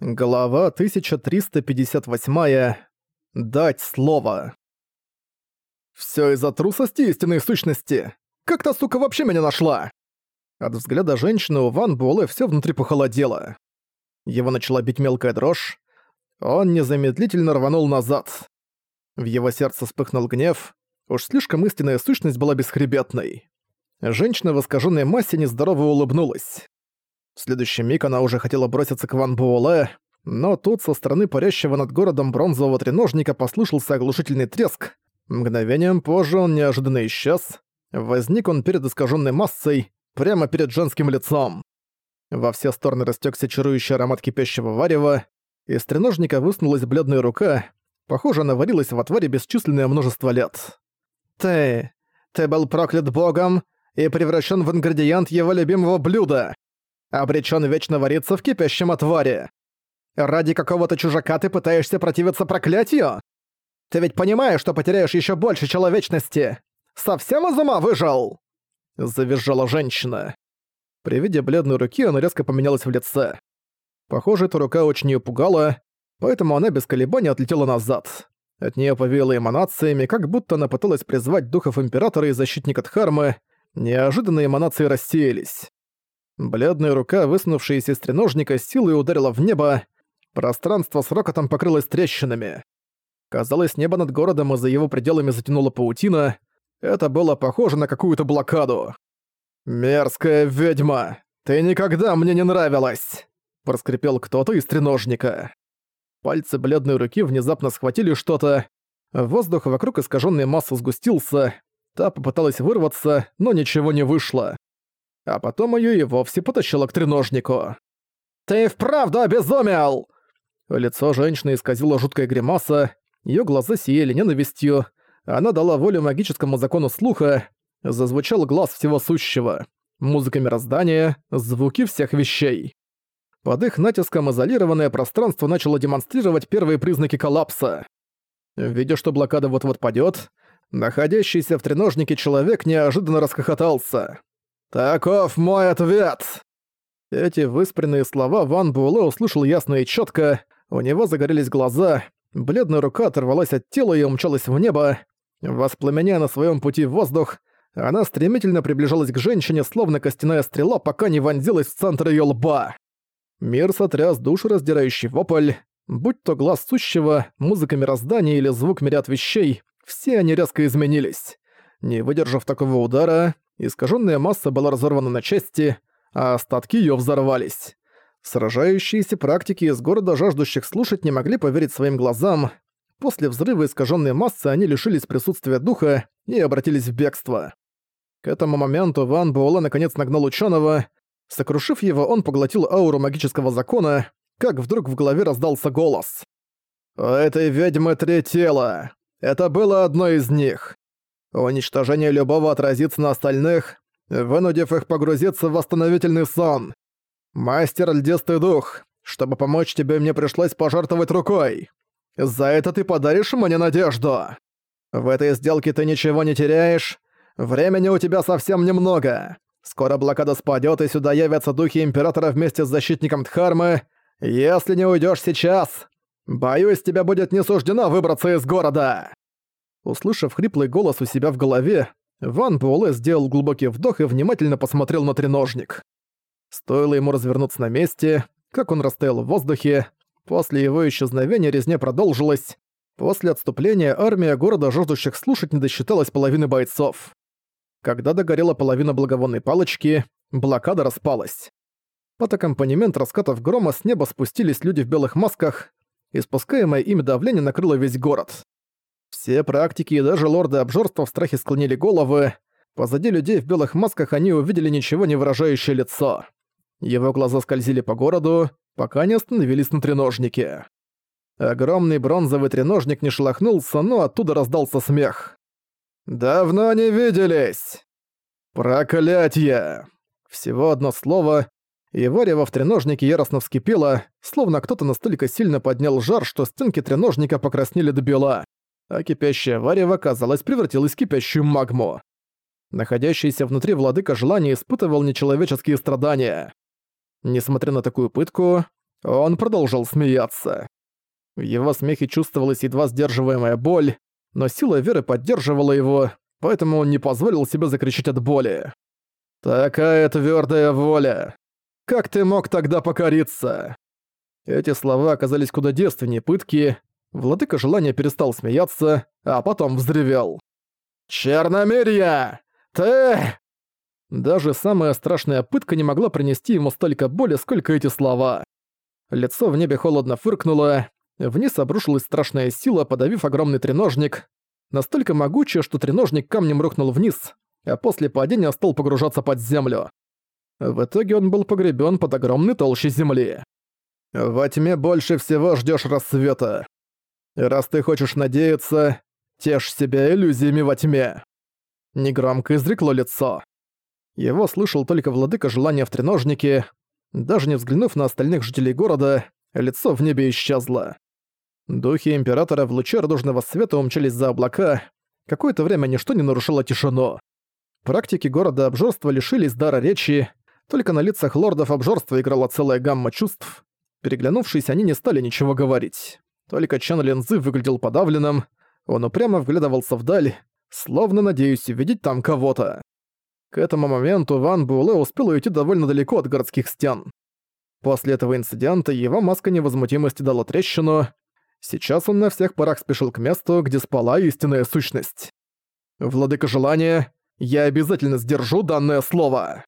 Глава 1358. Дать слово. Всё из-за трусости истинной сущности. Как та сука вообще меня нашла? От взгляда женщины у Ван Буэлэ всё внутри похолодело. Его начала бить мелкая дрожь. Он незамедлительно рванул назад. В его сердце вспыхнул гнев. Уж слишком истинная сущность была бесхребетной. Женщина в искаженной массе нездорово улыбнулась. В следующий миг она уже хотела броситься к Ван Буэлэ, но тут со стороны парящего над городом бронзового треножника послышался оглушительный треск. Мгновением позже он неожиданно исчез. Возник он перед искаженной массой, прямо перед женским лицом. Во все стороны растекся чарующий аромат кипящего варева, из треножника высунулась бледная рука, похоже, она варилась в отваре бесчисленное множество лет. «Ты... ты был проклят богом и превращен в ингредиент его любимого блюда!» Обречен вечно вариться в кипящем отваре. Ради какого-то чужака ты пытаешься противиться проклятию? Ты ведь понимаешь, что потеряешь еще больше человечности. Совсем из ума выжил?» Завизжала женщина. При виде бледной руки она резко поменялась в лице. Похоже, эта рука очень её пугала, поэтому она без колебаний отлетела назад. От неё повеяло эманациями, как будто она пыталась призвать духов Императора и Защитника Дхармы. Неожиданно эманации рассеялись. Бледная рука, высунувшаяся из треножника, силой ударила в небо. Пространство с рокотом покрылось трещинами. Казалось, небо над городом и за его пределами затянула паутина. Это было похоже на какую-то блокаду. «Мерзкая ведьма! Ты никогда мне не нравилась!» проскрипел кто-то из треножника. Пальцы бледной руки внезапно схватили что-то. Воздух вокруг искаженной массы сгустился. Та попыталась вырваться, но ничего не вышло а потом её и вовсе потащило к треножнику. «Ты вправду обезумел!» Лицо женщины исказило жуткая гримаса, её глаза сияли ненавистью, она дала волю магическому закону слуха, зазвучал глаз всего сущего, музыка мироздания, звуки всех вещей. Под их натиском изолированное пространство начало демонстрировать первые признаки коллапса. Видя, что блокада вот-вот падёт, находящийся в треножнике человек неожиданно расхохотался. «Таков мой ответ!» Эти выспренные слова Ван Буэлэ услышал ясно и четко. У него загорелись глаза, бледная рука оторвалась от тела и умчалась в небо. Воспламеняя на своем пути воздух, она стремительно приближалась к женщине, словно костяная стрела, пока не вонзилась в центр ее лба. Мир сотряс душераздирающий вопль. Будь то глаз сущего, музыка мироздания или звук мириад вещей, все они резко изменились. Не выдержав такого удара, Искаженная масса была разорвана на части, а остатки ее взорвались. Сражающиеся практики из города жаждущих слушать не могли поверить своим глазам. После взрыва искаженной массы они лишились присутствия духа и обратились в бегство. К этому моменту Ван Буэлэ наконец нагнал ученого. Сокрушив его, он поглотил ауру магического закона, как вдруг в голове раздался голос. «У этой ведьмы три тела. Это было одно из них. Уничтожение любого отразится на остальных, вынудив их погрузиться в восстановительный сон. Мастер льдистый дух, чтобы помочь тебе, мне пришлось пожертвовать рукой. За это ты подаришь мне надежду. В этой сделке ты ничего не теряешь, времени у тебя совсем немного. Скоро блокада спадет, и сюда явятся духи Императора вместе с защитником Дхармы. Если не уйдешь сейчас, боюсь, тебе будет не суждено выбраться из города. Услышав хриплый голос у себя в голове, Ван Буэлэ сделал глубокий вдох и внимательно посмотрел на треножник. Стоило ему развернуться на месте, как он растаял в воздухе. После его исчезновения резня продолжилась. После отступления армия города жаждущих слушать не досчиталась половины бойцов. Когда догорела половина благовонной палочки, блокада распалась. Под аккомпанемент раскатов грома с неба спустились люди в белых масках, и спускаемое ими давление накрыло весь город. Все практики и даже лорды обжорства в страхе склонили головы. Позади людей в белых масках они увидели ничего не выражающее лицо. Его глаза скользили по городу, пока не остановились на треножнике. Огромный бронзовый треножник не шелохнулся, но оттуда раздался смех. «Давно не виделись!» «Проклятье!» Всего одно слово, и варево в треножнике яростно вскипело, словно кто-то настолько сильно поднял жар, что стенки треножника покраснели до бела а кипящее варево, казалось, превратилось в кипящую магму. Находящийся внутри владыка желания испытывал нечеловеческие страдания. Несмотря на такую пытку, Он продолжил смеяться. В его смехе чувствовалась едва сдерживаемая боль, но сила веры поддерживала его, поэтому он не позволил себе закричать от боли. «Такая твердая воля! Как ты мог тогда покориться?» Эти слова оказались куда девственнее пытки. Владыка желания перестал смеяться, а потом взревел. «Черномерья! Ты...» Даже самая страшная пытка не могла принести ему столько боли, сколько эти слова. Лицо в небе холодно фыркнуло, вниз обрушилась страшная сила, подавив огромный треножник, настолько могучая, что треножник камнем рухнул вниз, а после падения стал погружаться под землю. В итоге он был погребен под огромной толщей земли. «Во тьме больше всего ждешь рассвета. Раз ты хочешь надеяться, тешь себя иллюзиями во тьме». Негромко изрекло лицо. Его слышал только владыка желания в треножнике. Даже не взглянув на остальных жителей города, лицо в небе исчезло. Духи Императора в луче радужного света умчались за облака. Какое-то время ничто не нарушало тишину. Практики города обжорства лишились дара речи, только на лицах лордов обжорства играла целая гамма чувств. Переглянувшись, они не стали ничего говорить. Только Чан Линзы выглядел подавленным, он упрямо вглядывался вдаль, словно надеясь увидеть там кого-то. К этому моменту Ван Буэлэ успел уйти довольно далеко от городских стен. После этого инцидента его маска невозмутимости дала трещину, Сейчас он на всех парах спешил к месту, где спала истинная сущность. «Владыка желания, я обязательно сдержу данное слово!»